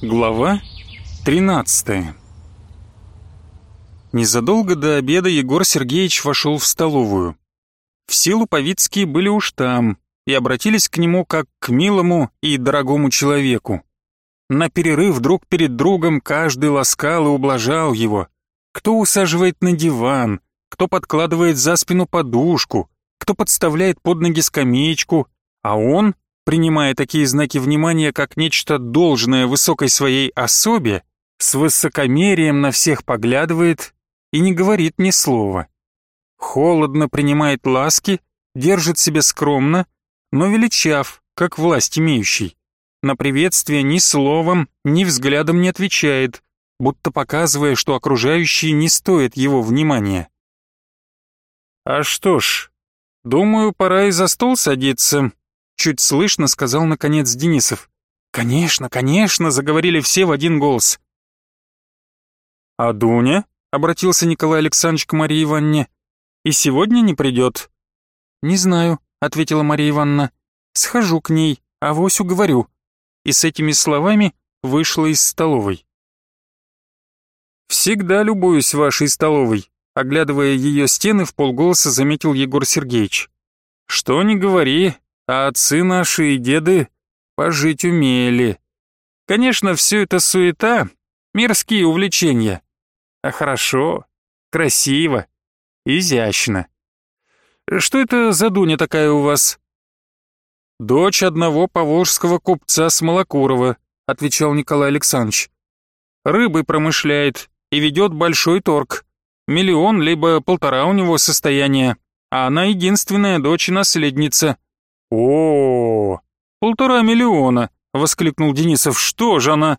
Глава 13 Незадолго до обеда Егор Сергеевич вошел в столовую. В силу Павицкие были уж там и обратились к нему как к милому и дорогому человеку. На перерыв друг перед другом каждый ласкал и ублажал его. Кто усаживает на диван, кто подкладывает за спину подушку, кто подставляет под ноги скамеечку, а он принимая такие знаки внимания как нечто должное высокой своей особе, с высокомерием на всех поглядывает и не говорит ни слова. Холодно принимает ласки, держит себя скромно, но величав, как власть имеющий. На приветствие ни словом, ни взглядом не отвечает, будто показывая, что окружающие не стоят его внимания. «А что ж, думаю, пора и за стол садиться», Чуть слышно сказал наконец Денисов. «Конечно, конечно!» — заговорили все в один голос. «А Дуня?» — обратился Николай Александрович к Марии Ивановне. «И сегодня не придет?» «Не знаю», — ответила Мария Ивановна. «Схожу к ней, а Восю говорю». И с этими словами вышла из столовой. «Всегда любуюсь вашей столовой», — оглядывая ее стены, в полголоса заметил Егор Сергеевич. «Что ни говори, а отцы наши и деды пожить умели. Конечно, все это суета, мирские увлечения. А хорошо, красиво, изящно. Что это за Дуня такая у вас? Дочь одного поволжского купца Смолокурова, отвечал Николай Александрович. Рыбой промышляет и ведет большой торг. Миллион либо полтора у него состояние, а она единственная дочь и наследница. О, полтора миллиона, воскликнул Денисов. Что же она?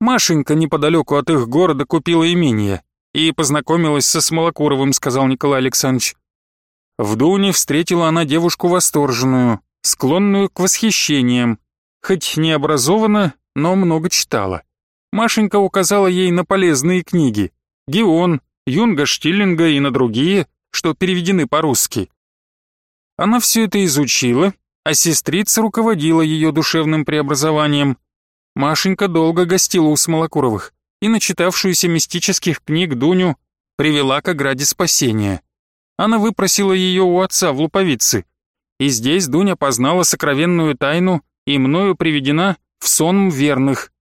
Машенька неподалеку от их города купила имение и познакомилась со Смолокуровым, сказал Николай Александрович. В Дуне встретила она девушку восторженную, склонную к восхищениям, хоть не образована, но много читала. Машенька указала ей на полезные книги Геон, Юнга Штиллинга и на другие, что переведены по-русски. Она все это изучила, а сестрица руководила ее душевным преобразованием. Машенька долго гостила у Смолокуровых и, начитавшуюся мистических книг Дуню, привела к ограде спасения. Она выпросила ее у отца в Луповице, и здесь Дуня познала сокровенную тайну и мною приведена в сон верных.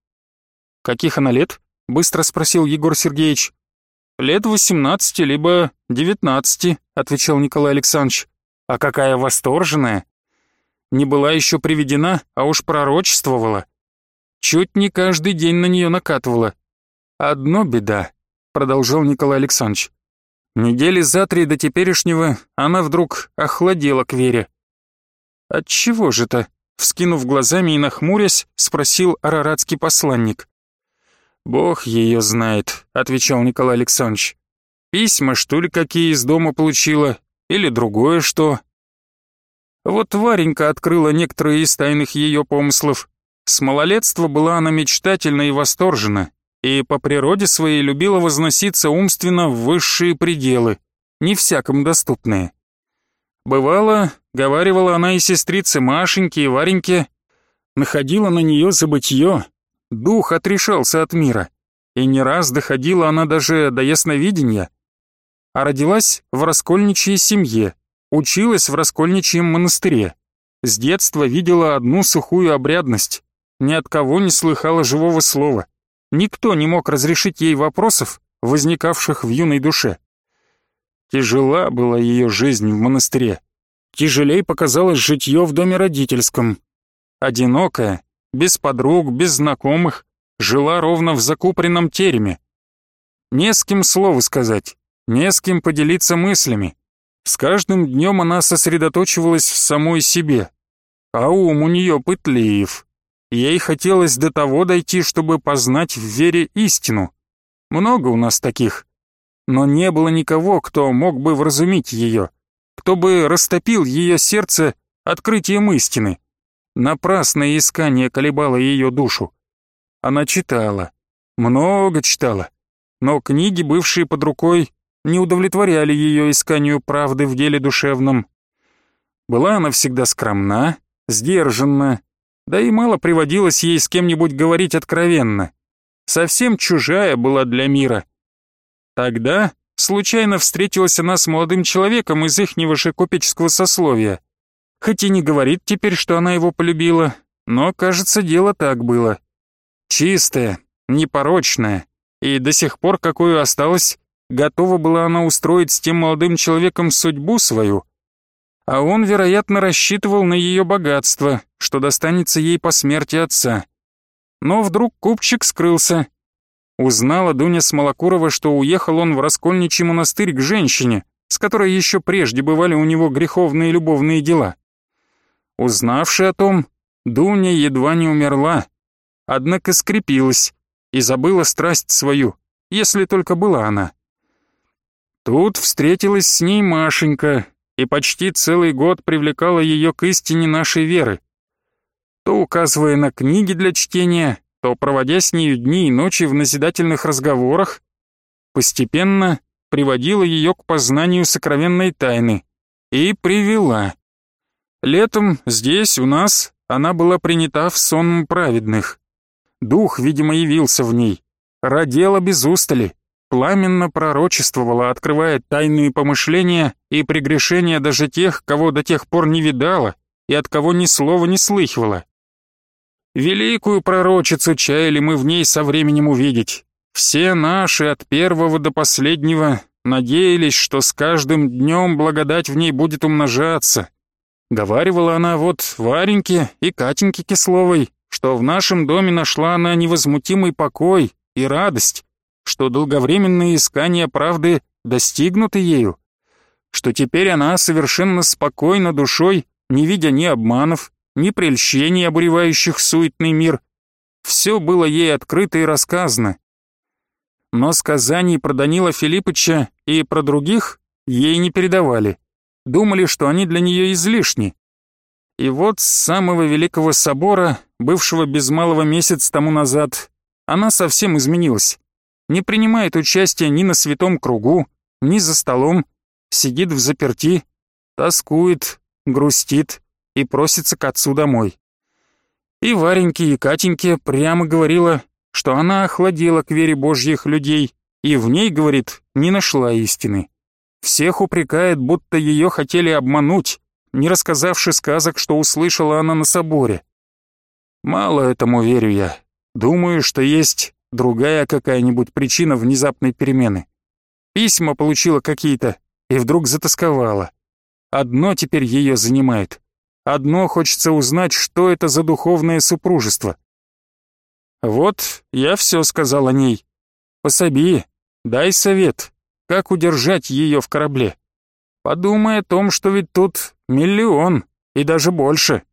«Каких она лет?» — быстро спросил Егор Сергеевич. «Лет восемнадцати, либо девятнадцати», — отвечал Николай Александрович. А какая восторженная! Не была еще приведена, а уж пророчествовала. Чуть не каждый день на нее накатывала. Одно беда, продолжал Николай Александрович. Недели за три до теперешнего она вдруг охладела к Вере. «Отчего же то?» — вскинув глазами и нахмурясь, спросил араратский посланник. «Бог ее знает», — отвечал Николай Александрович. «Письма, что ли, какие из дома получила, или другое что. Вот Варенька открыла некоторые из тайных ее помыслов. С малолетства была она мечтательна и восторжена, и по природе своей любила возноситься умственно в высшие пределы, не всякому доступные. Бывало, говаривала она и сестрице Машеньке и Вареньке, находила на нее забытье, дух отрешался от мира, и не раз доходила она даже до ясновидения — а родилась в раскольничьей семье, училась в раскольничьем монастыре. С детства видела одну сухую обрядность, ни от кого не слыхала живого слова. Никто не мог разрешить ей вопросов, возникавших в юной душе. Тяжела была ее жизнь в монастыре. Тяжелей показалось житье в доме родительском. Одинокая, без подруг, без знакомых, жила ровно в закупоренном тереме. Не с кем слова сказать, не с кем поделиться мыслями. С каждым днем она сосредоточивалась в самой себе. А ум у нее пытлив. Ей хотелось до того дойти, чтобы познать в вере истину. Много у нас таких. Но не было никого, кто мог бы вразумить ее, кто бы растопил ее сердце открытием истины. Напрасное искание колебало ее душу. Она читала, много читала, но книги, бывшие под рукой, не удовлетворяли ее исканию правды в деле душевном. Была она всегда скромна, сдержанна, Да и мало приводилось ей с кем-нибудь говорить откровенно. Совсем чужая была для мира. Тогда случайно встретилась она с молодым человеком из ихнего же купеческого сословия. Хоть и не говорит теперь, что она его полюбила, но, кажется, дело так было. Чистое, непорочное, и до сих пор, какую осталось, готова была она устроить с тем молодым человеком судьбу свою. А он, вероятно, рассчитывал на ее богатство, что достанется ей по смерти отца. Но вдруг купчик скрылся. Узнала Дуня Смолокурова, что уехал он в Раскольничий монастырь к женщине, с которой еще прежде бывали у него греховные любовные дела. Узнавши о том, Дуня едва не умерла, однако скрепилась и забыла страсть свою, если только была она. Тут встретилась с ней Машенька и почти целый год привлекала ее к истине нашей веры. То указывая на книги для чтения, то проводя с нею дни и ночи в назидательных разговорах, постепенно приводила ее к познанию сокровенной тайны и привела. Летом здесь, у нас, она была принята в сон праведных. Дух, видимо, явился в ней, родила без устали, пламенно пророчествовала, открывая тайные помышления и прегрешения даже тех, кого до тех пор не видала и от кого ни слова не слыхивала. Великую пророчицу чаяли мы в ней со временем увидеть. Все наши, от первого до последнего, надеялись, что с каждым днем благодать в ней будет умножаться. Говаривала она вот Вареньке и Катеньке Кисловой, что в нашем доме нашла она невозмутимый покой и радость, что долговременные искания правды достигнуты ею, что теперь она совершенно спокойна душой, не видя ни обманов, ни прельщений, обуревающих суетный мир. Все было ей открыто и рассказано. Но сказаний про Данила Филиппыча и про других ей не передавали. Думали, что они для нее излишни. И вот с самого Великого Собора, бывшего без малого месяц тому назад, она совсем изменилась не принимает участия ни на святом кругу, ни за столом, сидит в заперти, тоскует, грустит и просится к отцу домой. И Вареньке, и Катеньке прямо говорила, что она охладела к вере божьих людей и в ней, говорит, не нашла истины. Всех упрекает, будто ее хотели обмануть, не рассказавши сказок, что услышала она на соборе. Мало этому верю я. Думаю, что есть другая какая-нибудь причина внезапной перемены. Письма получила какие-то и вдруг затасковала. Одно теперь ее занимает. Одно хочется узнать, что это за духовное супружество. Вот, я все сказал о ней. Пособи, дай совет, как удержать ее в корабле. Подумай о том, что ведь тут миллион и даже больше.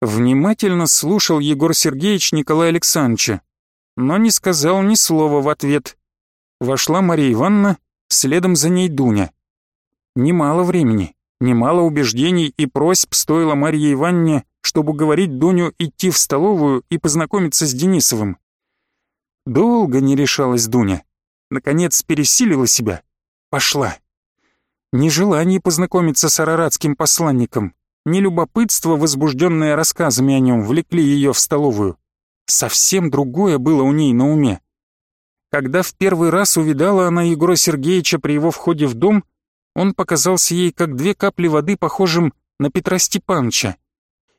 Внимательно слушал Егор Сергеевич Николая Александровича, но не сказал ни слова в ответ. Вошла Мария Ивановна, следом за ней Дуня. Немало времени, немало убеждений и просьб стоило Марье Ивановне, чтобы уговорить Дуню идти в столовую и познакомиться с Денисовым. Долго не решалась Дуня. Наконец пересилила себя. Пошла. Нежелание познакомиться с араратским посланником, ни любопытство, возбужденное рассказами о нем, влекли ее в столовую. Совсем другое было у ней на уме. Когда в первый раз увидала она Егора Сергеевича при его входе в дом, он показался ей как две капли воды, похожим на Петра Степановича.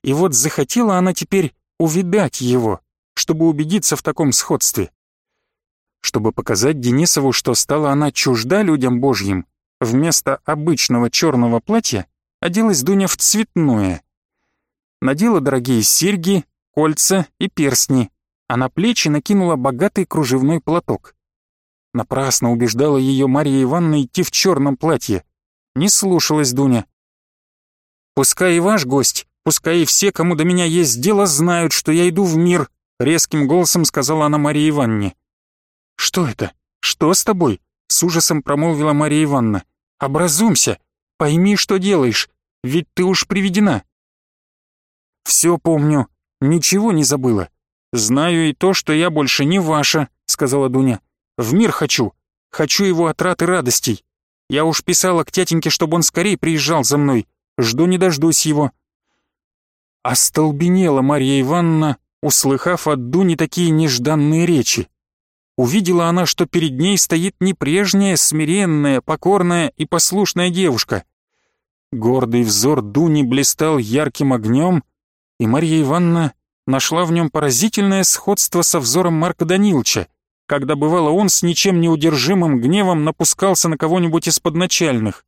И вот захотела она теперь увидать его, чтобы убедиться в таком сходстве. Чтобы показать Денисову, что стала она чужда людям божьим, вместо обычного черного платья оделась Дуня в цветное. Надела дорогие серьги, кольца и перстни, а на плечи накинула богатый кружевной платок. Напрасно убеждала ее Марья Ивановна идти в черном платье. Не слушалась Дуня. «Пускай и ваш гость, пускай и все, кому до меня есть дело, знают, что я иду в мир», резким голосом сказала она Марье Ивановне. «Что это? Что с тобой?» с ужасом промолвила Марья Ивановна. «Образумся! Пойми, что делаешь, ведь ты уж приведена». «Все помню, «Ничего не забыла. Знаю и то, что я больше не ваша», — сказала Дуня. «В мир хочу. Хочу его отрад и радостей. Я уж писала к тятеньке, чтобы он скорее приезжал за мной. Жду не дождусь его». Остолбенела Марья Ивановна, услыхав от Дуни такие нежданные речи. Увидела она, что перед ней стоит не прежняя, смиренная, покорная и послушная девушка. Гордый взор Дуни блистал ярким огнем, и Марья Ивановна нашла в нем поразительное сходство со взором Марка Даниловича, когда бывало он с ничем неудержимым гневом напускался на кого-нибудь из подначальных.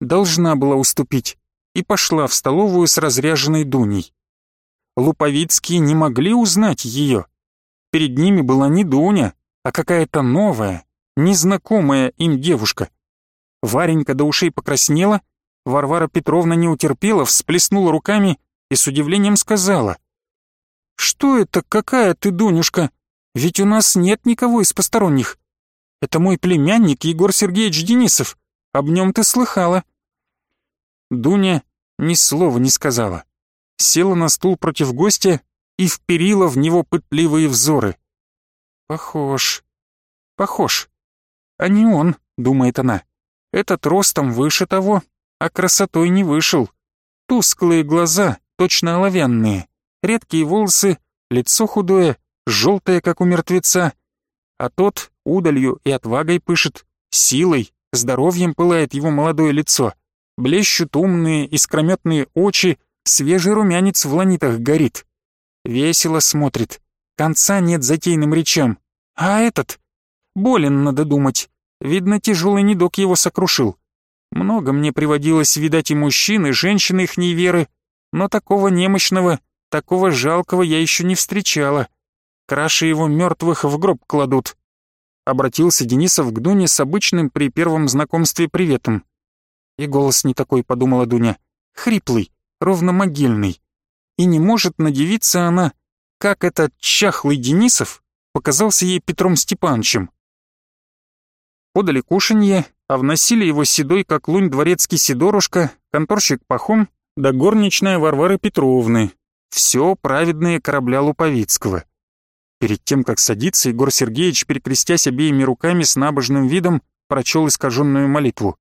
Должна была уступить и пошла в столовую с разряженной Дуней. Луповицкие не могли узнать ее. Перед ними была не Дуня, а какая-то новая, незнакомая им девушка. Варенька до ушей покраснела, Варвара Петровна не утерпела, всплеснула руками и с удивлением сказала. «Что это, какая ты, Дунюшка? Ведь у нас нет никого из посторонних. Это мой племянник Егор Сергеевич Денисов. Об нем ты слыхала». Дуня ни слова не сказала. Села на стул против гостя и вперила в него пытливые взоры. «Похож, похож. А не он», — думает она. «Этот ростом выше того, а красотой не вышел. Тусклые глаза, точно оловянные, редкие волосы, лицо худое, желтое, как у мертвеца, а тот удалью и отвагой пышет, силой, здоровьем пылает его молодое лицо, блещут умные, искрометные очи, свежий румянец в ланитах горит. Весело смотрит, конца нет затейным речам. А этот? Болен, надо думать. Видно, тяжелый недуг его сокрушил. Много мне приводилось видать и мужчин, и женщин их неверы, но такого немощного, такого жалкого я еще не встречала. Краши его мертвых в гроб кладут. Обратился Денисов к Дуне с обычным при первом знакомстве приветом. И голос не такой, подумала Дуня, хриплый, ровно могильный. И не может надевиться она, как этот чахлый Денисов показался ей Петром Степановичем. Подали кушанье, а вносили его седой, как лунь, дворецкий Сидорушка, конторщик Пахом да горничная Варвары Петровны. Все праведные корабля Луповицкого. Перед тем, как садиться, Егор Сергеевич, перекрестясь обеими руками с набожным видом, прочел искаженную молитву.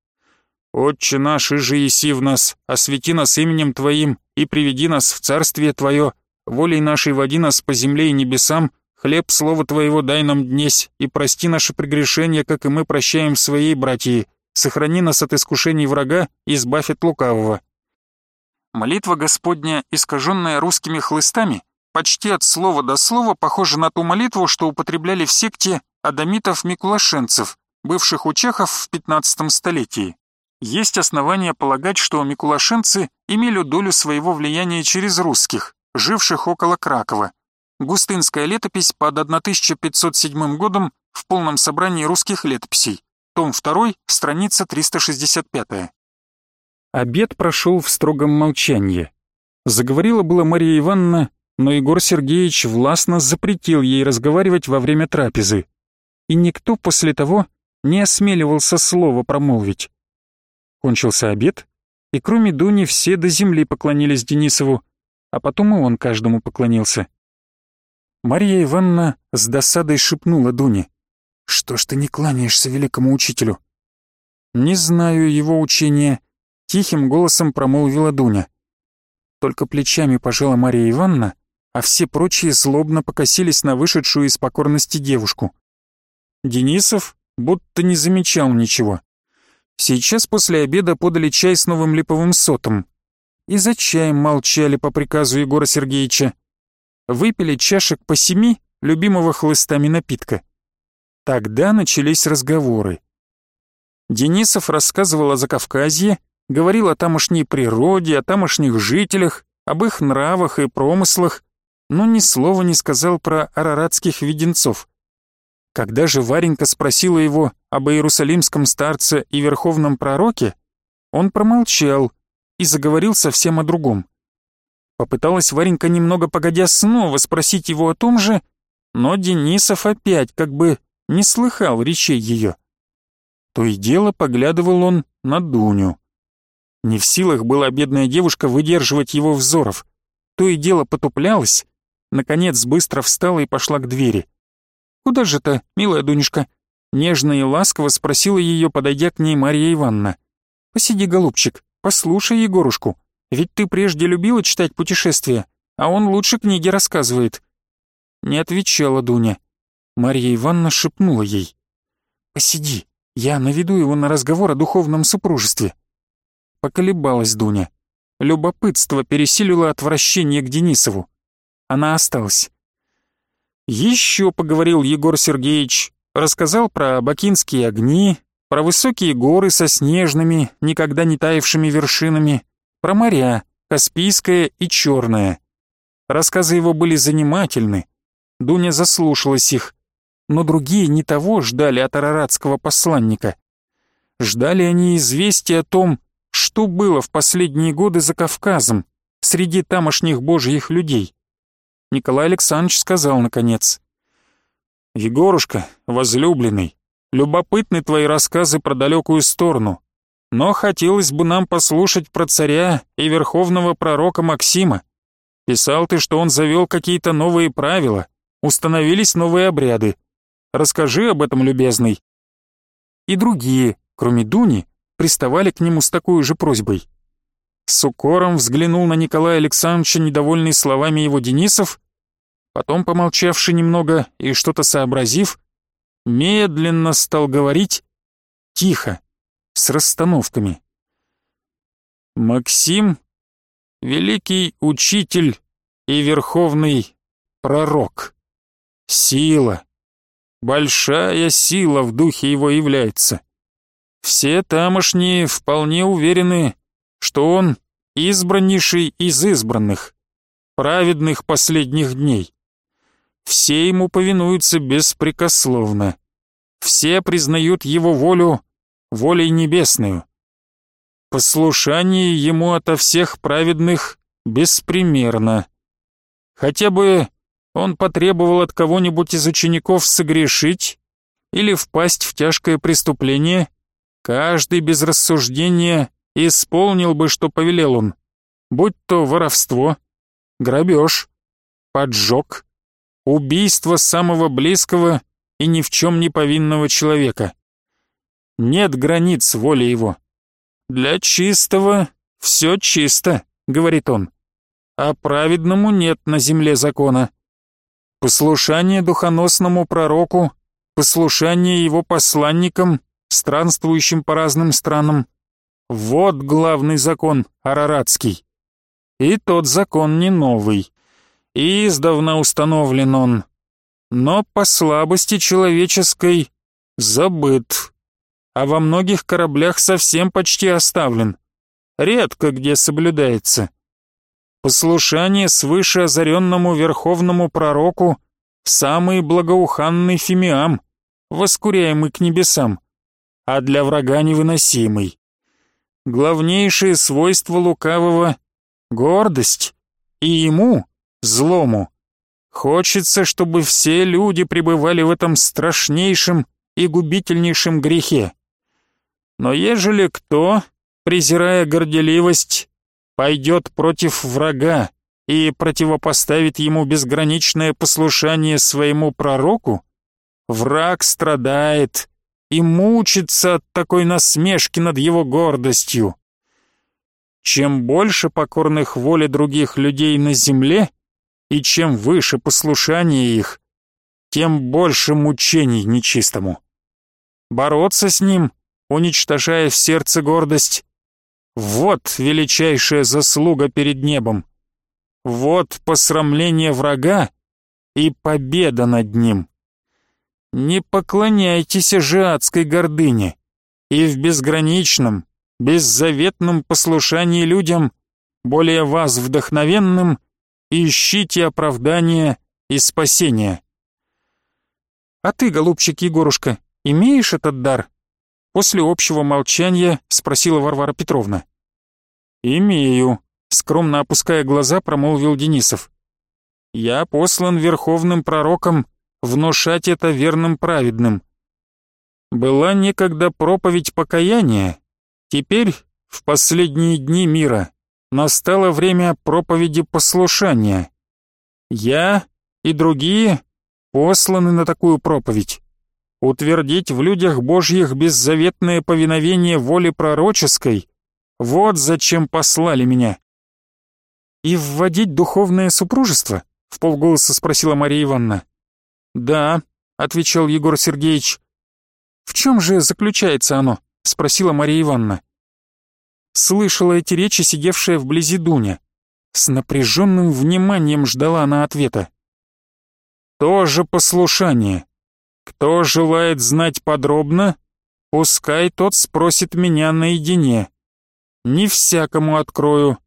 «Отче наш, и же еси в нас, освети нас именем Твоим и приведи нас в Царствие Твое, волей нашей води нас по земле и небесам, хлеб слова Твоего дай нам днесь, и прости наши прегрешения, как и мы прощаем своей братьи, сохрани нас от искушений врага и избавь от лукавого». Молитва Господня, искаженная русскими хлыстами, почти от слова до слова похожа на ту молитву, что употребляли в секте адамитов-микулашенцев, бывших у чехов в 15 столетии. Есть основания полагать, что микулашенцы имели долю своего влияния через русских, живших около Кракова. Густынская летопись под 1507 годом в полном собрании русских летописей, том 2, страница 365. Обед прошел в строгом молчании. Заговорила была Мария Ивановна, но Егор Сергеевич властно запретил ей разговаривать во время трапезы. И никто после того не осмеливался слова промолвить. Кончился обед, и кроме Дуни все до земли поклонились Денисову, а потом и он каждому поклонился. Мария Ивановна с досадой шепнула Дуне. «Что ж ты не кланяешься великому учителю?» «Не знаю его учения», — тихим голосом промолвила Дуня. Только плечами пожала Мария Ивановна, а все прочие злобно покосились на вышедшую из покорности девушку. Денисов будто не замечал ничего. Сейчас после обеда подали чай с новым липовым сотом. И за чаем молчали по приказу Егора Сергеевича. Выпили чашек по семи любимого хлыстами напитка. Тогда начались разговоры. Денисов рассказывал о Закавказье, говорил о тамошней природе, о тамошних жителях, об их нравах и промыслах, но ни слова не сказал про араратских веденцов. Когда же Варенька спросила его об иерусалимском старце и верховном пророке, он промолчал и заговорил совсем о другом. Попыталась Варенька немного погодя снова спросить его о том же, но Денисов опять как бы не слыхал речей ее. То и дело поглядывал он на Дуню. Не в силах была бедная девушка выдерживать его взоров. То и дело потуплялась, Наконец быстро встала и пошла к двери. «Куда же ты, милая Дунюшка?» Нежно и ласково спросила ее, подойдя к ней Марья Ивановна. «Посиди, голубчик, послушай Егорушку. Ведь ты прежде любила читать путешествия, а он лучше книги рассказывает». Не отвечала Дуня. Марья Ивановна шепнула ей. «Посиди, я наведу его на разговор о духовном супружестве». Поколебалась Дуня. Любопытство пересилило отвращение к Денисову. Она осталась. Еще поговорил Егор Сергеевич, рассказал про бакинские огни, про высокие горы со снежными, никогда не таявшими вершинами, про моря, Каспийское и Черное. Рассказы его были занимательны. Дуня заслушалась их, но другие не того ждали от араратского посланника. Ждали они известия о том, что было в последние годы за Кавказом, среди тамошних божьих людей. Николай Александрович сказал наконец. «Егорушка, возлюбленный, любопытны твои рассказы про далекую сторону, но хотелось бы нам послушать про царя и верховного пророка Максима. Писал ты, что он завел какие-то новые правила, установились новые обряды. Расскажи об этом, любезный». И другие, кроме Дуни, приставали к нему с такой же просьбой. С укором взглянул на Николая Александровича, недовольный словами его Денисов, потом, помолчавший немного и что-то сообразив, медленно стал говорить тихо, с расстановками. Максим — великий учитель и верховный пророк. Сила, большая сила в духе его является. Все тамошние вполне уверены, что он избраннейший из избранных, праведных последних дней. Все ему повинуются беспрекословно. Все признают его волю волей небесную. Послушание ему ото всех праведных беспримерно. Хотя бы он потребовал от кого-нибудь из учеников согрешить или впасть в тяжкое преступление, Каждый без рассуждения исполнил бы, что повелел он, будь то воровство, грабеж, поджог, убийство самого близкого и ни в чем не повинного человека. Нет границ воли его. Для чистого все чисто, говорит он, а праведному нет на земле закона. Послушание духоносному пророку, послушание его посланникам странствующим по разным странам. Вот главный закон араратский. И тот закон не новый. И издавна установлен он. Но по слабости человеческой забыт. А во многих кораблях совсем почти оставлен. Редко где соблюдается. Послушание свыше озаренному верховному пророку — самый благоуханный фимиам, воскуряемый к небесам а для врага невыносимый. Главнейшее свойство лукавого — гордость, и ему, злому, хочется, чтобы все люди пребывали в этом страшнейшем и губительнейшем грехе. Но ежели кто, презирая горделивость, пойдет против врага и противопоставит ему безграничное послушание своему пророку, враг страдает, и мучиться от такой насмешки над его гордостью. Чем больше покорных воле других людей на земле, и чем выше послушание их, тем больше мучений нечистому. Бороться с ним, уничтожая в сердце гордость, вот величайшая заслуга перед небом. Вот посрамление врага и победа над ним. Не поклоняйтесь же адской гордыне, и в безграничном, беззаветном послушании людям, более вас вдохновенным, ищите оправдания и спасения. А ты, голубчик Егорушка, имеешь этот дар? После общего молчания спросила Варвара Петровна. «Имею», — скромно опуская глаза, промолвил Денисов. «Я послан верховным пророком внушать это верным праведным. Была некогда проповедь покаяния, теперь, в последние дни мира, настало время проповеди послушания. Я и другие посланы на такую проповедь. Утвердить в людях Божьих беззаветное повиновение воле пророческой — вот зачем послали меня. «И вводить духовное супружество?» — в полголоса спросила Мария Ивановна. «Да», — отвечал Егор Сергеевич. «В чем же заключается оно?» — спросила Мария Ивановна. Слышала эти речи сидевшая вблизи Дуня. С напряженным вниманием ждала она ответа. «Тоже послушание. Кто желает знать подробно, пускай тот спросит меня наедине. Не всякому открою,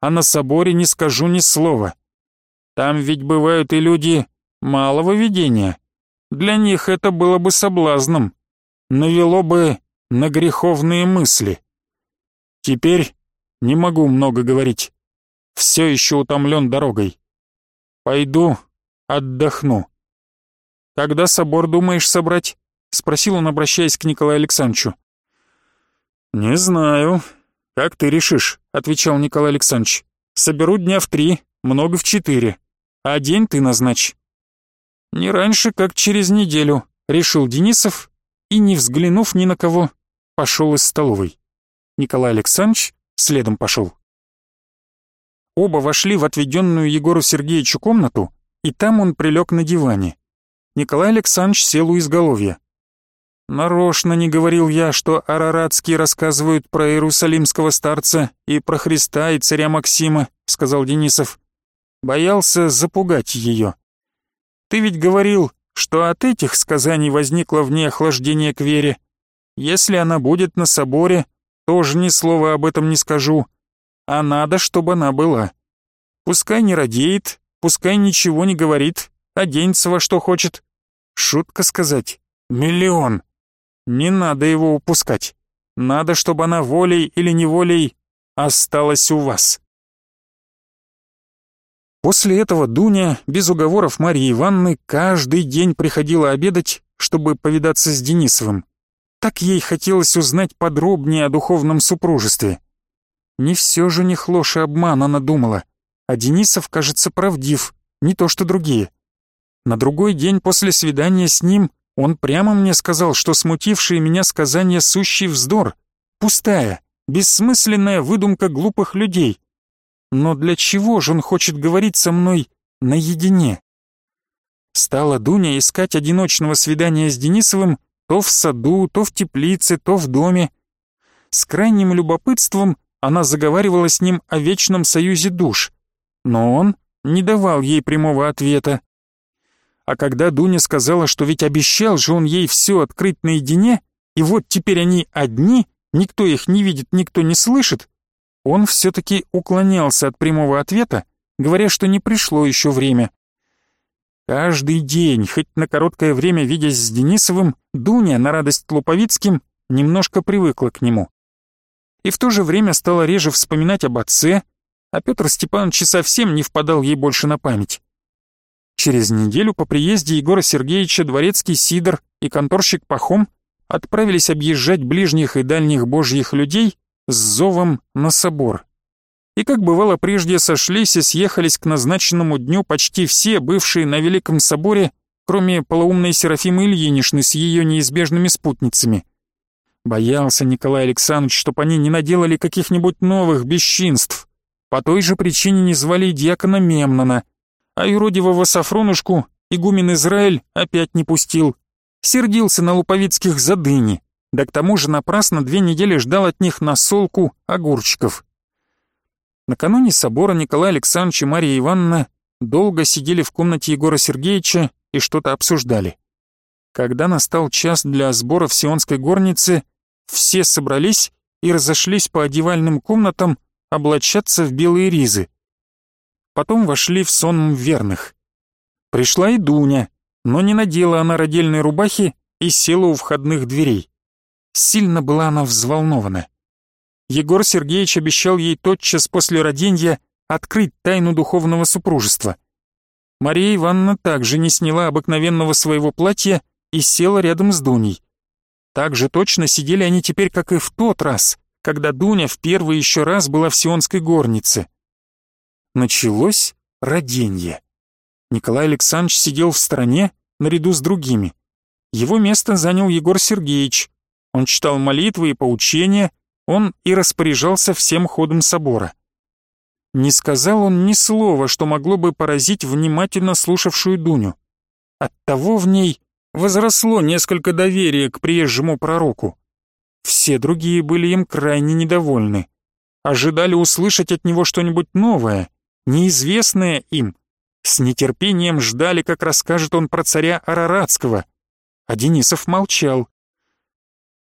а на соборе не скажу ни слова. Там ведь бывают и люди малого видения. Для них это было бы соблазном, навело бы на греховные мысли. Теперь не могу много говорить. Все еще утомлен дорогой. Пойду отдохну. Когда собор думаешь собрать? Спросил он, обращаясь к Николаю Александровичу. Не знаю. Как ты решишь, отвечал Николай Александрович. Соберу дня в три, много в четыре. А день ты назначь. Не раньше, как через неделю, решил Денисов и, не взглянув ни на кого, пошел из столовой. Николай Александрович следом пошел. Оба вошли в отведенную Егору Сергеевичу комнату, и там он прилег на диване. Николай Александрович сел у изголовья. «Нарочно не говорил я, что араратские рассказывают про иерусалимского старца и про Христа и царя Максима», — сказал Денисов. «Боялся запугать ее. Ты ведь говорил, что от этих сказаний возникло в ней охлаждение к вере. Если она будет на соборе, тоже ни слова об этом не скажу. А надо, чтобы она была. Пускай не радеет, пускай ничего не говорит, оденется во что хочет. Шутка сказать. Миллион. Не надо его упускать. Надо, чтобы она волей или неволей осталась у вас. После этого Дуня, без уговоров Марьи Ивановны, каждый день приходила обедать, чтобы повидаться с Денисовым. Так ей хотелось узнать подробнее о духовном супружестве. Не все же не ложь обман она думала, а Денисов, кажется, правдив, не то что другие. На другой день после свидания с ним он прямо мне сказал, что смутившие меня сказания сущий вздор, пустая, бессмысленная выдумка глупых людей. Но для чего же он хочет говорить со мной наедине? Стала Дуня искать одиночного свидания с Денисовым то в саду, то в теплице, то в доме. С крайним любопытством она заговаривала с ним о вечном союзе душ, но он не давал ей прямого ответа. А когда Дуня сказала, что ведь обещал же он ей все открыть наедине, и вот теперь они одни, никто их не видит, никто не слышит, он все-таки уклонялся от прямого ответа, говоря, что не пришло еще время. Каждый день, хоть на короткое время видясь с Денисовым, Дуня, на радость Луповицким, немножко привыкла к нему. И в то же время стала реже вспоминать об отце, а Петр Степанович совсем не впадал ей больше на память. Через неделю по приезде Егора Сергеевича дворецкий Сидор и конторщик Пахом отправились объезжать ближних и дальних божьих людей с зовом на собор и, как бывало прежде, сошлись и съехались к назначенному дню почти все бывшие на Великом Соборе, кроме полоумной Серафимы Ильиничны с ее неизбежными спутницами. Боялся Николай Александрович, чтоб они не наделали каких-нибудь новых бесчинств. По той же причине не звали дьякона Мемнона, а юродивого Сафронушку игумен Израиль опять не пустил. Сердился на луповицких задыни, да к тому же напрасно две недели ждал от них насолку огурчиков. Накануне собора Николай Александрович и Мария Ивановна долго сидели в комнате Егора Сергеевича и что-то обсуждали. Когда настал час для сбора в Сионской горнице, все собрались и разошлись по одевальным комнатам облачаться в белые ризы. Потом вошли в сон верных. Пришла и Дуня, но не надела она родильной рубахи и села у входных дверей. Сильно была она взволнована. Егор Сергеевич обещал ей тотчас после роденья открыть тайну духовного супружества. Мария Ивановна также не сняла обыкновенного своего платья и села рядом с Дуней. Так же точно сидели они теперь, как и в тот раз, когда Дуня в первый еще раз была в Сионской горнице. Началось роденье. Николай Александрович сидел в стороне наряду с другими. Его место занял Егор Сергеевич. Он читал молитвы и поучения, он и распоряжался всем ходом собора. Не сказал он ни слова, что могло бы поразить внимательно слушавшую Дуню. Оттого в ней возросло несколько доверия к приезжему пророку. Все другие были им крайне недовольны. Ожидали услышать от него что-нибудь новое, неизвестное им. С нетерпением ждали, как расскажет он про царя Араратского. А Денисов молчал.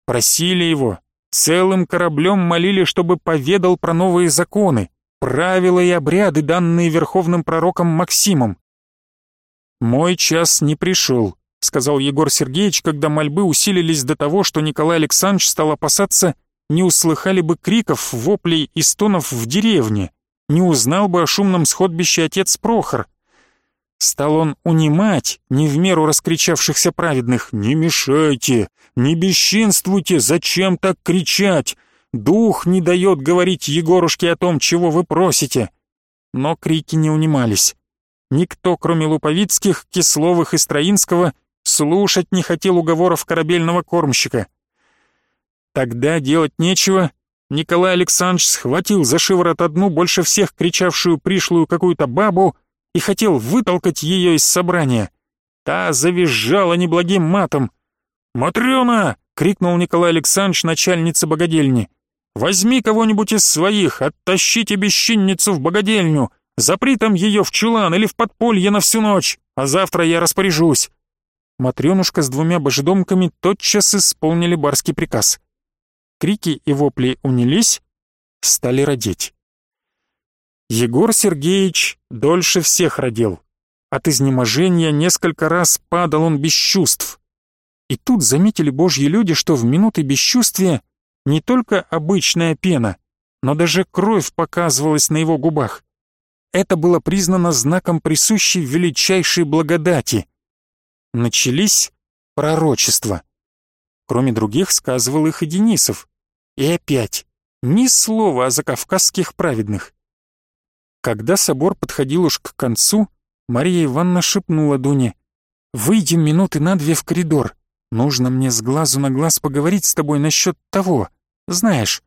Просили его, целым кораблем молили, чтобы поведал про новые законы, правила и обряды, данные верховным пророком Максимом. «Мой час не пришел», — сказал Егор Сергеевич, когда мольбы усилились до того, что Николай Александрович стал опасаться, не услыхали бы криков, воплей и стонов в деревне, не узнал бы о шумном сходбище отец Прохор. Стал он унимать, не в меру раскричавшихся праведных «Не мешайте! Не бесчинствуйте! Зачем так кричать? Дух не дает говорить Егорушке о том, чего вы просите!» Но крики не унимались. Никто, кроме Луповицких, Кисловых и Строинского, слушать не хотел уговоров корабельного кормщика. Тогда делать нечего. Николай Александрович схватил за шиворот одну больше всех кричавшую пришлую какую-то бабу и хотел вытолкать ее из собрания. Та завизжала неблагим матом. «Матрена!» — крикнул Николай Александрович начальнице богадельни. «Возьми кого-нибудь из своих, оттащите бесчинницу в богадельню, Запри там ее в чулан или в подполье на всю ночь, а завтра я распоряжусь». Матрёнушка с двумя божедомками тотчас исполнили барский приказ. Крики и вопли унились, стали родить. Егор Сергеевич дольше всех родил. От изнеможения несколько раз падал он без чувств. И тут заметили божьи люди, что в минуты бесчувствия не только обычная пена, но даже кровь показывалась на его губах это было признано знаком присущей величайшей благодати. Начались пророчества. Кроме других сказывал их и Денисов. И опять, ни слова о закавказских праведных. Когда собор подходил уж к концу, Мария Ивановна шепнула Дуне, «Выйдем минуты на две в коридор. Нужно мне с глазу на глаз поговорить с тобой насчет того, знаешь».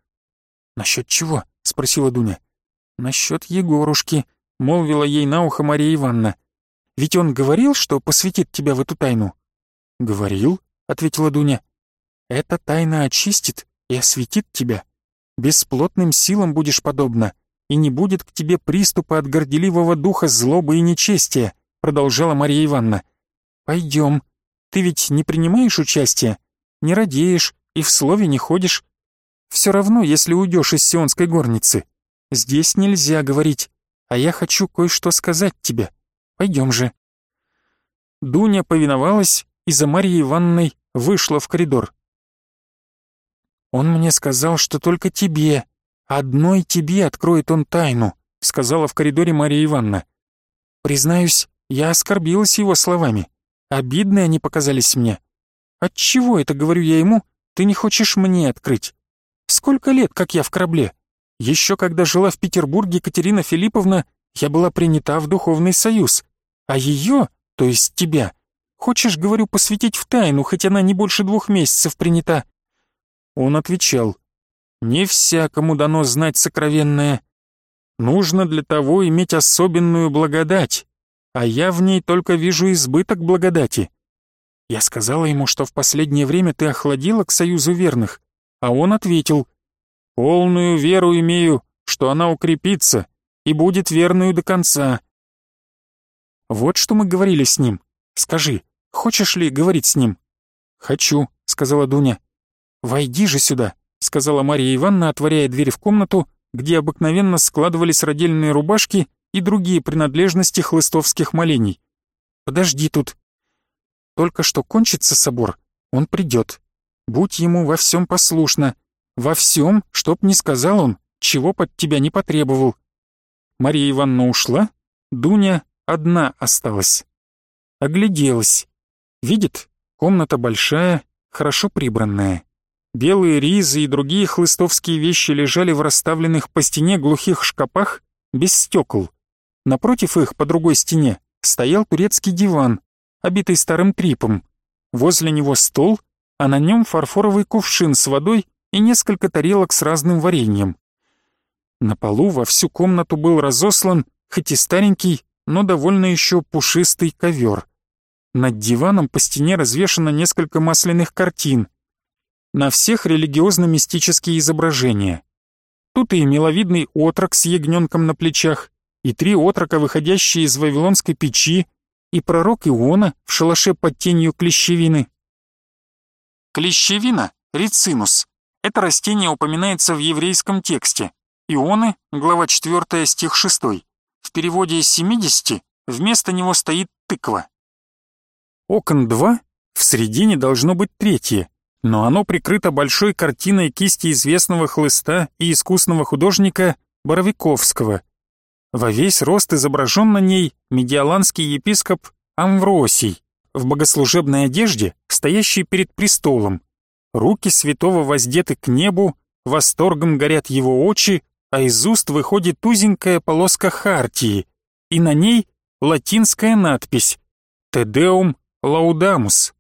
«Насчет чего?» — спросила Дуня. «Насчет Егорушки», — молвила ей на ухо Мария Ивановна. «Ведь он говорил, что посвятит тебя в эту тайну?» «Говорил», — ответила Дуня. «Эта тайна очистит и осветит тебя. Бесплотным силам будешь подобна, и не будет к тебе приступа от горделивого духа злобы и нечестия», — продолжала Мария Ивановна. «Пойдем. Ты ведь не принимаешь участия, не радеешь и в слове не ходишь. Все равно, если уйдешь из сионской горницы. Здесь нельзя говорить а я хочу кое-что сказать тебе. Пойдем же». Дуня повиновалась и за Марьей Ивановной вышла в коридор. «Он мне сказал, что только тебе, одной тебе откроет он тайну», сказала в коридоре Мария Ивановна. «Признаюсь, я оскорбилась его словами. Обидные они показались мне. Отчего это, говорю я ему, ты не хочешь мне открыть? Сколько лет, как я в корабле? Еще когда жила в Петербурге Екатерина Филипповна, я была принята в духовный союз, а ее, то есть тебя, хочешь, говорю, посвятить в тайну, хоть она не больше двух месяцев принята?» Он отвечал, «Не всякому дано знать сокровенное. Нужно для того иметь особенную благодать, а я в ней только вижу избыток благодати». Я сказала ему, что в последнее время ты охладила к союзу верных, а он ответил — Полную веру имею, что она укрепится и будет верную до конца. Вот что мы говорили с ним. Скажи, хочешь ли говорить с ним? Хочу, сказала Дуня. Войди же сюда, сказала Мария Ивановна, отворяя дверь в комнату, где обыкновенно складывались родильные рубашки и другие принадлежности хлыстовских молений. Подожди тут. Только что кончится собор, он придет. Будь ему во всем послушна, во всем, чтоб не сказал он, чего под тебя не потребовал. Мария Ивановна ушла, Дуня одна осталась. Огляделась. Видит, комната большая, хорошо прибранная. Белые ризы и другие хлыстовские вещи лежали в расставленных по стене глухих шкапах без стекол. Напротив их, по другой стене, стоял турецкий диван, обитый старым трипом. Возле него стол, а на нем фарфоровый кувшин с водой и несколько тарелок с разным вареньем. На полу во всю комнату был разослан, хоть и старенький, но довольно еще пушистый ковер. Над диваном по стене развешано несколько масляных картин. На всех религиозно-мистические изображения. Тут и миловидный отрок с ягненком на плечах, и три отрока, выходящие из вавилонской печи, и пророк Иона в шалаше под тенью клещевины. Клещевина — рицинус. Это растение упоминается в еврейском тексте. Ионы, глава 4, стих 6. В переводе 70 вместо него стоит тыква. Окон два, в середине должно быть третье, но оно прикрыто большой картиной кисти известного хлыста и искусного художника Боровиковского. Во весь рост изображен на ней медиаланский епископ Амвросий в богослужебной одежде, стоящий перед престолом. Руки святого воздеты к небу, восторгом горят его очи, а из уст выходит узенькая полоска хартии, и на ней латинская надпись «Тедеум Лаудамус.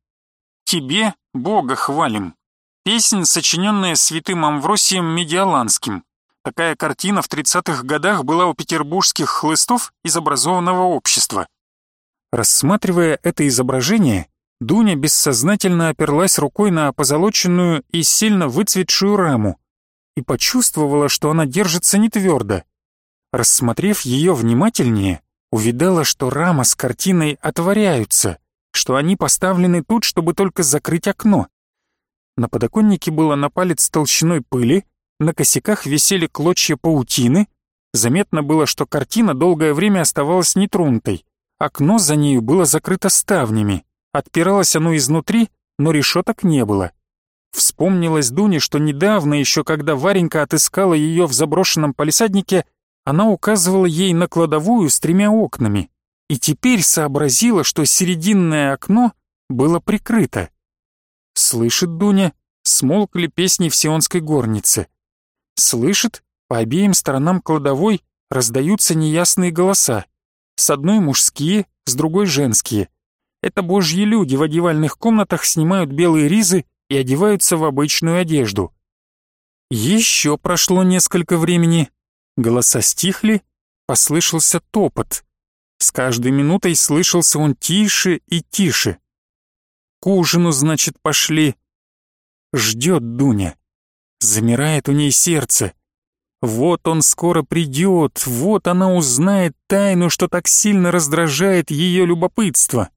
Тебе, Бога, хвалим. Песнь, сочиненная святым Амвросием Медиаланским. Такая картина в 30-х годах была у петербургских хлыстов из образованного общества. Рассматривая это изображение, Дуня бессознательно оперлась рукой на позолоченную и сильно выцветшую раму и почувствовала, что она держится не твердо. Рассмотрев ее внимательнее, увидала, что рама с картиной отворяются — что они поставлены тут, чтобы только закрыть окно. На подоконнике было на палец толщиной пыли, на косяках висели клочья паутины, заметно было, что картина долгое время оставалась нетронутой. Окно за нею было закрыто ставнями, отпиралось оно изнутри, но решеток не было. Вспомнилось Дуне, что недавно еще, когда Варенька отыскала ее в заброшенном палисаднике, она указывала ей на кладовую с тремя окнами и теперь сообразила, что серединное окно было прикрыто. Слышит Дуня, смолкли песни в сионской горнице. Слышит, по обеим сторонам кладовой раздаются неясные голоса. С одной мужские, с другой женские. Это божьи люди в одевальных комнатах снимают белые ризы и одеваются в обычную одежду. Еще прошло несколько времени. Голоса стихли, послышался топот. С каждой минутой слышался он тише и тише. К ужину, значит, пошли. Ждет Дуня. Замирает у ней сердце. Вот он скоро придет, вот она узнает тайну, что так сильно раздражает ее любопытство.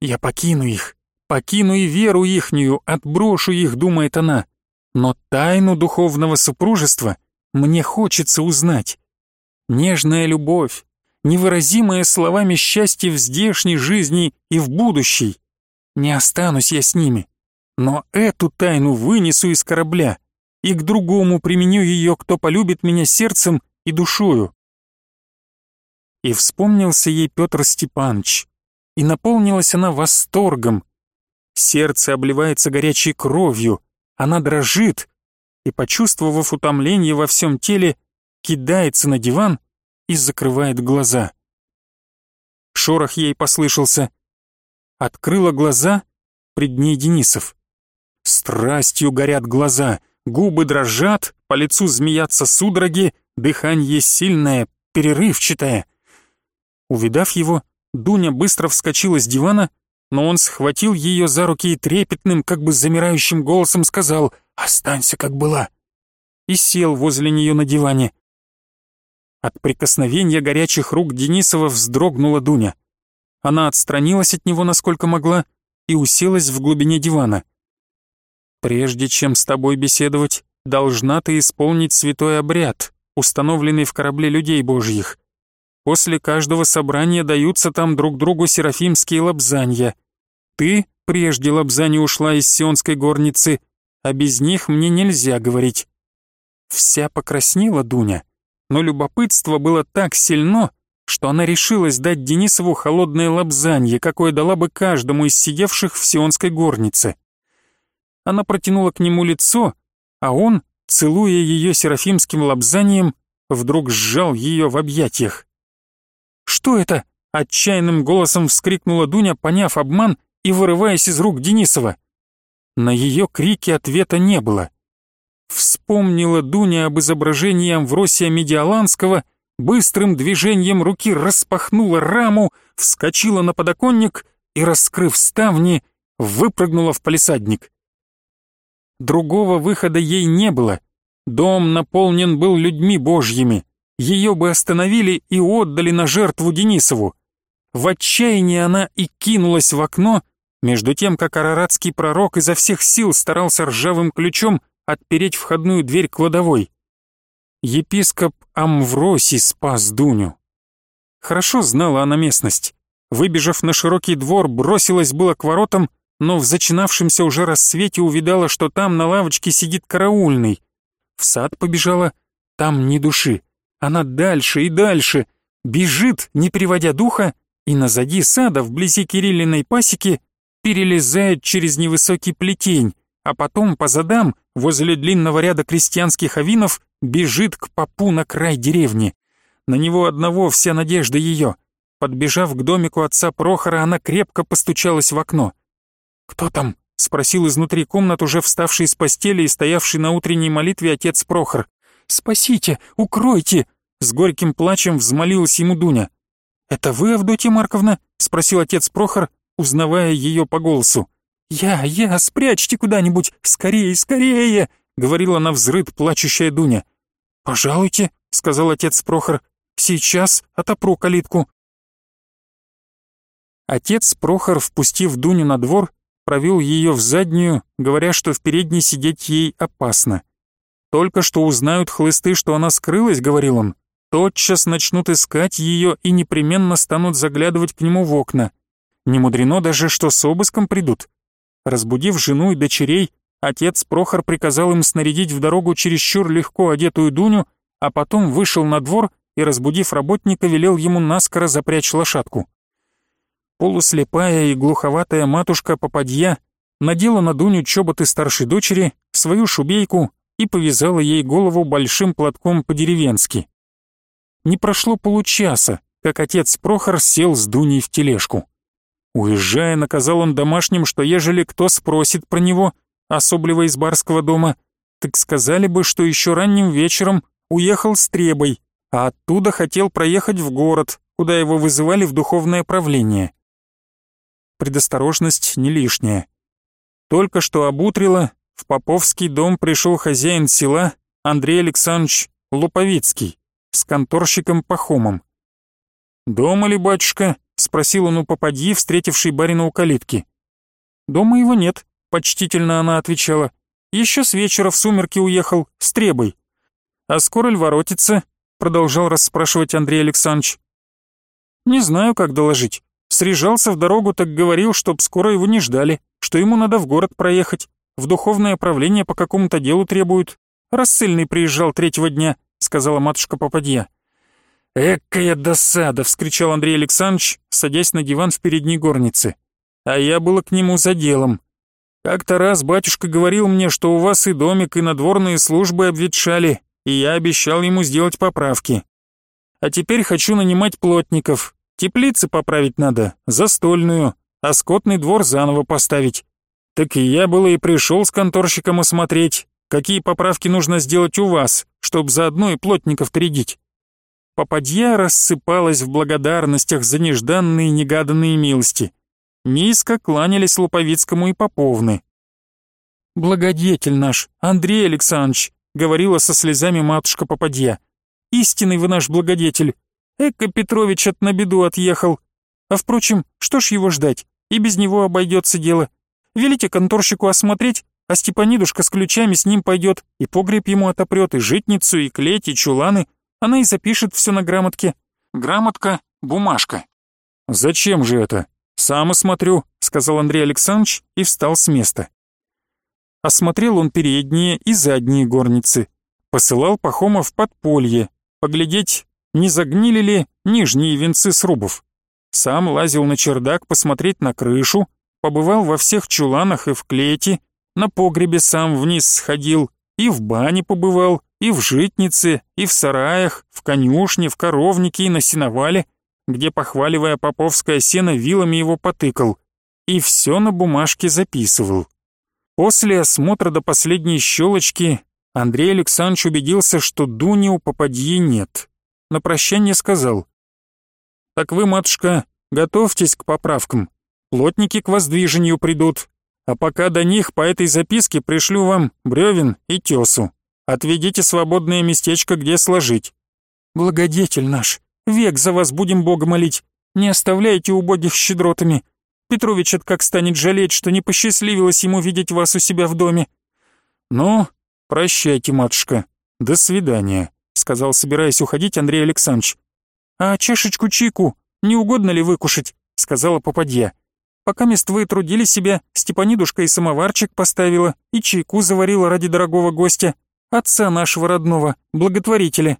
«Я покину их, покину и веру ихнюю, отброшу их», — думает она. «Но тайну духовного супружества мне хочется узнать. Нежная любовь, невыразимое словами счастье в здешней жизни и в будущей. Не останусь я с ними, но эту тайну вынесу из корабля и к другому применю ее, кто полюбит меня сердцем и душою. И вспомнился ей Петр Степанович, и наполнилась она восторгом. Сердце обливается горячей кровью, она дрожит, и, почувствовав утомление во всем теле, кидается на диван и закрывает глаза. Шорох ей послышался. Открыла глаза, пред ней Денисов. Страстью горят глаза, губы дрожат, по лицу змеятся судороги, дыхание сильное, перерывчатое. Увидав его, Дуня быстро вскочила с дивана, но он схватил ее за руки и трепетным, как бы замирающим голосом сказал «Останься, как была» и сел возле нее на диване. От прикосновения горячих рук Денисова вздрогнула Дуня. Она отстранилась от него насколько могла и уселась в глубине дивана. «Прежде чем с тобой беседовать, должна ты исполнить святой обряд, установленный в корабле людей божьих. После каждого собрания даются там друг другу серафимские лапзанья. Ты прежде лапзани ушла из сионской горницы, а без них мне нельзя говорить». Вся покраснела Дуня но любопытство было так сильно, что она решилась дать Денисову холодное лобзанье, какое дала бы каждому из сидевших в сионской горнице. Она протянула к нему лицо, а он, целуя ее серафимским лобзанием, вдруг сжал ее в объятиях. «Что это?» — отчаянным голосом вскрикнула Дуня, поняв обман и вырываясь из рук Денисова. На ее крики ответа не было. Вспомнила Дуня об изображении Амвросия Медиаланского, быстрым движением руки распахнула раму, вскочила на подоконник и, раскрыв ставни, выпрыгнула в палисадник. Другого выхода ей не было. Дом наполнен был людьми божьими. Ее бы остановили и отдали на жертву Денисову. В отчаянии она и кинулась в окно, между тем, как араратский пророк изо всех сил старался ржавым ключом отпереть входную дверь кладовой. Епископ Амвросий спас Дуню. Хорошо знала она местность. Выбежав на широкий двор, бросилась было к воротам, но в зачинавшемся уже рассвете увидала, что там на лавочке сидит караульный. В сад побежала, там ни души. Она дальше и дальше, бежит, не переводя духа, и назади сада, вблизи Кириллиной пасеки, перелезает через невысокий плетень, а потом по задам, возле длинного ряда крестьянских авинов, бежит к попу на край деревни. На него одного вся надежда ее. Подбежав к домику отца Прохора, она крепко постучалась в окно. «Кто там?» — спросил изнутри комнат уже вставший с постели и стоявший на утренней молитве отец Прохор. «Спасите! Укройте!» — с горьким плачем взмолилась ему Дуня. «Это вы, Авдотья Марковна?» — спросил отец Прохор, узнавая ее по голосу. «Я, я, спрячьте куда-нибудь! Скорее, скорее!» — говорила на взрыд плачущая Дуня. «Пожалуйте», — сказал отец Прохор, — «сейчас отопру калитку». Отец Прохор, впустив Дуню на двор, провел ее в заднюю, говоря, что в передней сидеть ей опасно. «Только что узнают хлысты, что она скрылась», — говорил он, «тотчас начнут искать ее и непременно станут заглядывать к нему в окна. Не мудрено даже, что с обыском придут». Разбудив жену и дочерей, отец Прохор приказал им снарядить в дорогу чересчур легко одетую Дуню, а потом вышел на двор и, разбудив работника, велел ему наскоро запрячь лошадку. Полуслепая и глуховатая матушка Попадья надела на Дуню чоботы старшей дочери, свою шубейку и повязала ей голову большим платком по-деревенски. Не прошло получаса, как отец Прохор сел с Дуней в тележку. Уезжая, наказал он домашним, что ежели кто спросит про него, особливо из барского дома, так сказали бы, что еще ранним вечером уехал с Требой, а оттуда хотел проехать в город, куда его вызывали в духовное правление предосторожность не лишняя. Только что обутрило, в Поповский дом пришел хозяин села Андрей Александрович Луповицкий с конторщиком Пахомом. «Дома ли, батюшка?» — спросил он у попадьи, встретившей барина у калитки. «Дома его нет», — почтительно она отвечала. «Еще с вечера в сумерки уехал, с требой». «А скоро ль воротится?» — продолжал расспрашивать Андрей Александрович. «Не знаю, как доложить. Срежался в дорогу, так говорил, чтоб скоро его не ждали, что ему надо в город проехать. В духовное правление по какому-то делу требуют. Рассыльный приезжал третьего дня, сказала матушка Попадья. «Экая досада!» — вскричал Андрей Александрович, садясь на диван в передней горнице. «А я было к нему за делом. Как-то раз батюшка говорил мне, что у вас и домик, и надворные службы обветшали, и я обещал ему сделать поправки. А теперь хочу нанимать плотников, Теплицы поправить надо, застольную, а скотный двор заново поставить. Так и я было и пришел с конторщиком осмотреть, какие поправки нужно сделать у вас, чтоб заодно и плотников трядить. Попадья рассыпалась в благодарностях за нежданные негаданные милости. Низко кланялись Луповицкому и Поповны. «Благодетель наш, Андрей Александрович», — говорила со слезами матушка Попадья. «Истинный вы наш благодетель, Эка Петрович от на беду отъехал. А впрочем, что ж его ждать? И без него обойдется дело. Велите конторщику осмотреть, а Степанидушка с ключами с ним пойдет, и погреб ему отопрет, и житницу, и клеть, и чуланы. Она и запишет все на грамотке. Грамотка — бумажка. «Зачем же это? Сам осмотрю», — сказал Андрей Александрович и встал с места. Осмотрел он передние и задние горницы. Посылал Пахома в подполье, поглядеть, не загнили ли нижние венцы срубов. Сам лазил на чердак посмотреть на крышу, побывал во всех чуланах и в клете, на погребе сам вниз сходил, и в бане побывал, и в житнице, и в сараях, в конюшне, в коровнике и на сеновале, где, похваливая поповское сено, вилами его потыкал, и все на бумажке записывал. После осмотра до последней щелочки Андрей Александрович убедился, что Дуни у попадьи нет. На прощание сказал. «Так вы, матушка, готовьтесь к поправкам. Плотники к воздвижению придут. А пока до них по этой записке пришлю вам бревен и тесу. Отведите свободное местечко, где сложить. Благодетель наш, век за вас будем Бога молить. Не оставляйте убогих щедротами. Петрович от как станет жалеть, что не посчастливилось ему видеть вас у себя в доме. Ну, прощайте, матушка. До свидания, сказал, собираясь уходить Андрей Александрович. А чашечку чайку не угодно ли выкушать? сказала попадья. Пока мест вы трудили себя, Степанидушка и самоварчик поставила, и чайку заварила ради дорогого гостя, отца нашего родного, благотворителя.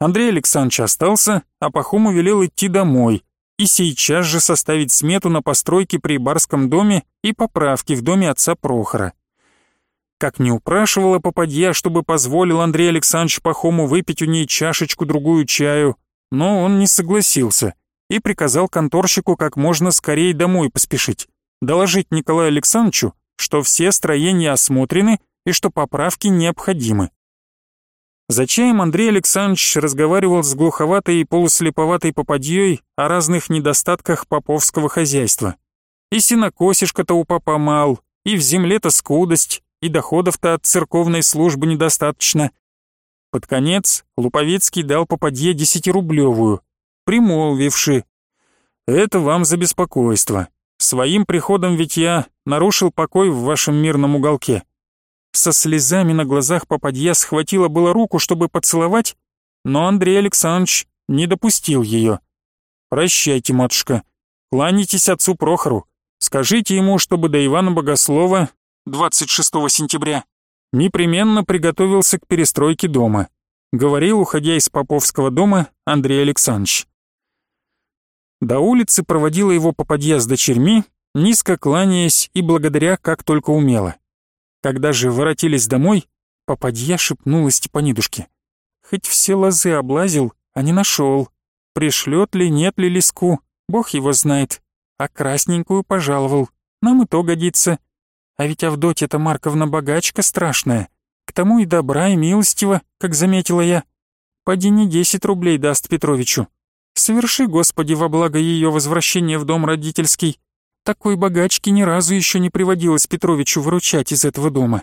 Андрей Александрович остался, а Пахому велел идти домой и сейчас же составить смету на постройки при барском доме и поправки в доме отца Прохора. Как не упрашивала попадья, чтобы позволил Андрей Александрович Пахому выпить у ней чашечку-другую чаю, но он не согласился и приказал конторщику как можно скорее домой поспешить, доложить Николаю Александровичу, что все строения осмотрены и что поправки необходимы. За чаем Андрей Александрович разговаривал с глуховатой и полуслеповатой попадьей о разных недостатках поповского хозяйства. И синокосишка-то у папа мал, и в земле-то скудость, и доходов-то от церковной службы недостаточно. Под конец Луповицкий дал попадье десятирублевую, примолвивши «Это вам за беспокойство. Своим приходом ведь я нарушил покой в вашем мирном уголке. Со слезами на глазах попадья схватила было руку, чтобы поцеловать, но Андрей Александрович не допустил ее. «Прощайте, матушка. Кланяйтесь отцу Прохору. Скажите ему, чтобы до Ивана Богослова 26 сентября непременно приготовился к перестройке дома», говорил, уходя из Поповского дома, Андрей Александрович. До улицы проводила его попадья с дочерьми, низко кланяясь и благодаря как только умела. Когда же воротились домой, попадья шепнула Степанидушке. Хоть все лозы облазил, а не нашел. Пришлет ли, нет ли леску, бог его знает. А красненькую пожаловал, нам и то годится. А ведь Авдотья-то Марковна богачка страшная. К тому и добра, и милостива, как заметила я. Поди не десять рублей даст Петровичу. Соверши, Господи, во благо ее возвращения в дом родительский. Такой богачки ни разу еще не приводилось Петровичу выручать из этого дома.